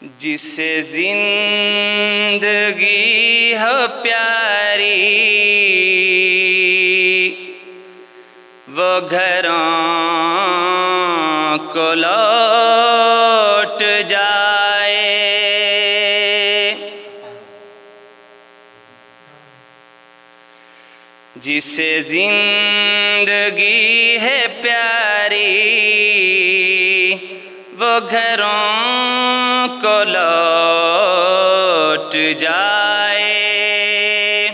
جسے زندگی ہو پیاری، وہ گھروں کو لوٹ جائے۔ جسے زندگی ہے پیاری، وہ گھروں لوٹ جائے۔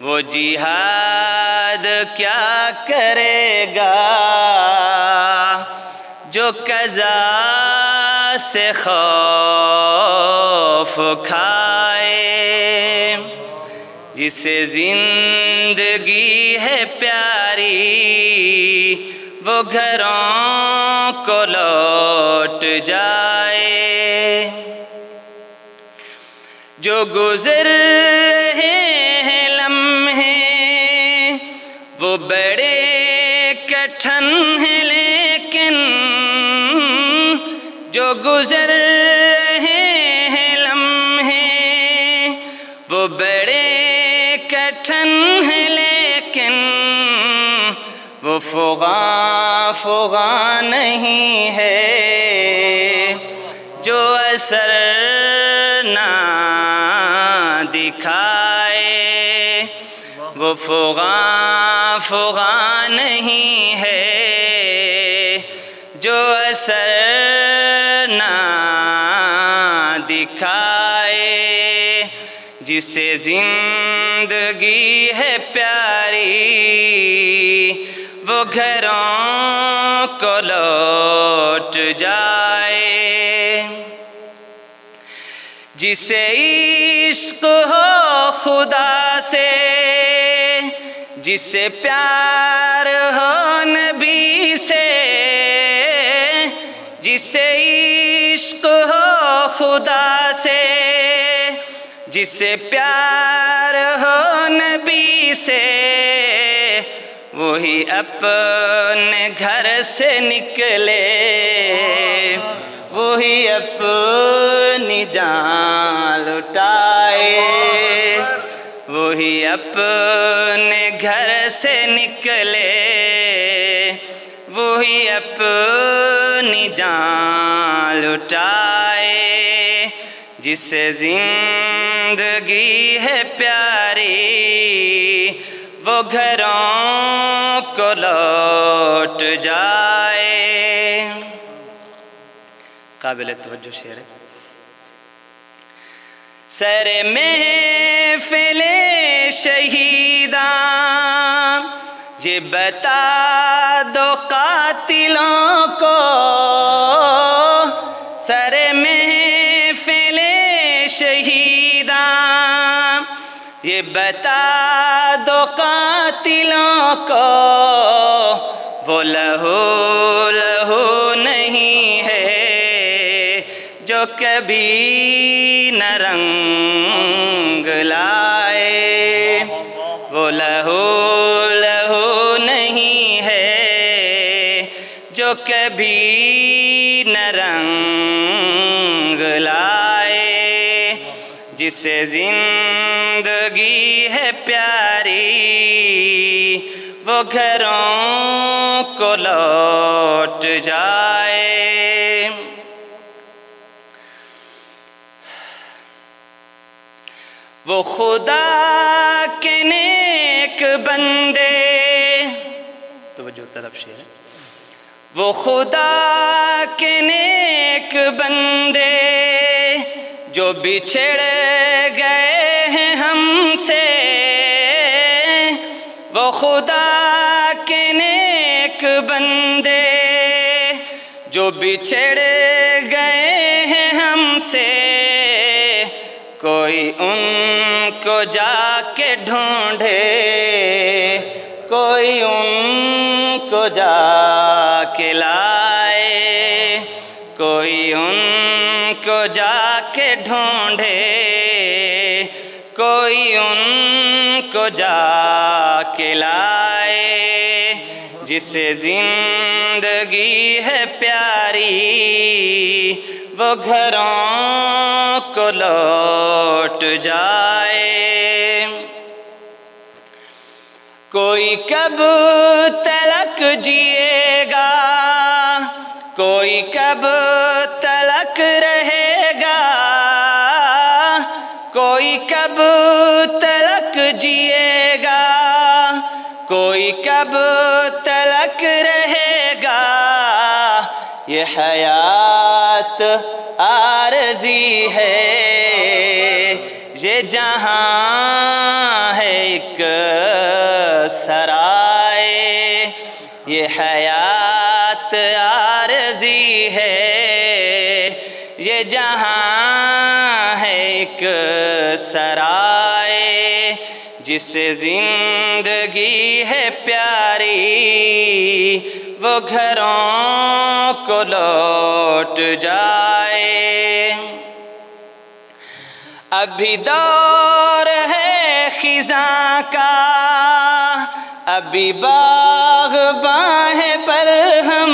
وہ جہاد کیا کرے گا؟ جو قضا سے خوف کھائے۔ جسے زندگی ہے پیاری، وہ گھروں کو لوٹ جائے۔ جو گزر رہے ہیں لمحے، وہ بڑے کٹھن ہیں لیکن جو گزر رہے ہیں لمحے، وہ بڑے کٹھن ہیں لیکن وہ فغاں فغاں نہیں ہے۔ جو اثر دکھائے۔ وہ فغاں فغاں نہیں ہے۔ جو اثر نہ دکھائے، جسے زندگی ہے پیاری، وہ گھروں کو لوٹ جائے۔ جسے عشق ہو خدا سے، جسے پیار ہو نبی سے، جسے عشق ہو خدا سے، جسے پیار ہو نبی سے، وہی اپنے گھر سے نکلے۔ وہی اپنی جان لٹائے۔ وہی اپنے گھر سے نکلے۔ وہی اپنی جان لٹائے۔ جسے زندگی ہے پیاری، وہ گھروں کو لوٹ جائے قابل توجہ شعر ہے۔ سر محفل شہیداں یہ جی بتا دو قاتلوں کو۔ سر محفل شہیداں یہ جی بتا دو قاتلوں کو۔ وہ لہو لہو نہیں کبھی نہ رنگ لائے۔ وہ لہو لہو نہیں ہے جو کبھی نہ رنگ لائے۔ جسے زندگی ہے پیاری، وہ گھروں کو لوٹ جائے۔ وہ خدا کے نیک بندے۔ توجہ طرف شیر وہ خدا کے نیک بندے جو بچھڑ گئے ہیں ہم سے۔ وہ خدا کے نیک بندے جو بچھڑ گئے ہیں ہم سے۔ کوئی ان کو جا کے ڈھونڈے، کوئی ان کو جا کے لائے، کوئی ان کو جا کے ڈھونڈے، کوئی ان کو جا کے لائے۔ جسے زندگی ہے پیاری وہ گھروں کو لوٹ جائے۔ کوئی کب تلک جیے گا؟ کوئی کب تلک رہے گا؟ کوئی کب تلک جیے گا؟ کوئی کب تلک رہے گا؟ یہ حیات عارضی ہے۔ یہ جہاں ہے ایک سرائے۔ یہ حیات عارضی ہے۔ یہ جہاں ہے ایک سرائے۔ جس زندگی ہے پیاری، وہ گھروں کو لوٹ جائے۔ ابھی دور ہے خزاں کا، ابھی باغ باہیں پر ہم۔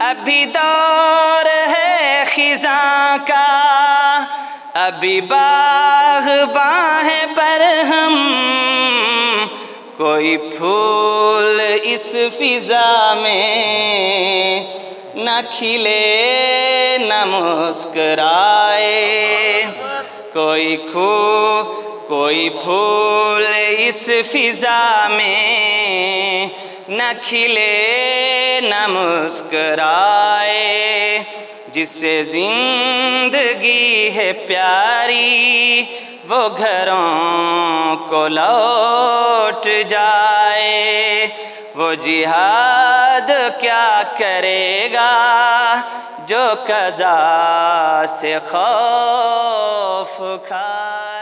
ابھی دور ہے خزاں کا ابھی باغ باہیں پر ہم، کوئی پھول اس فضا میں نہ کھلے، نہ مسکرائے۔ کوئی کھو، کوئی پھول اس فضا میں نہ کھلے، نہ مسکرائے۔ جس سے زندگی ہے پیاری، وہ گھروں کو لوٹ جائے۔ وہ جہاد کیا کرے گا جو قضا سے خوف کھائے؟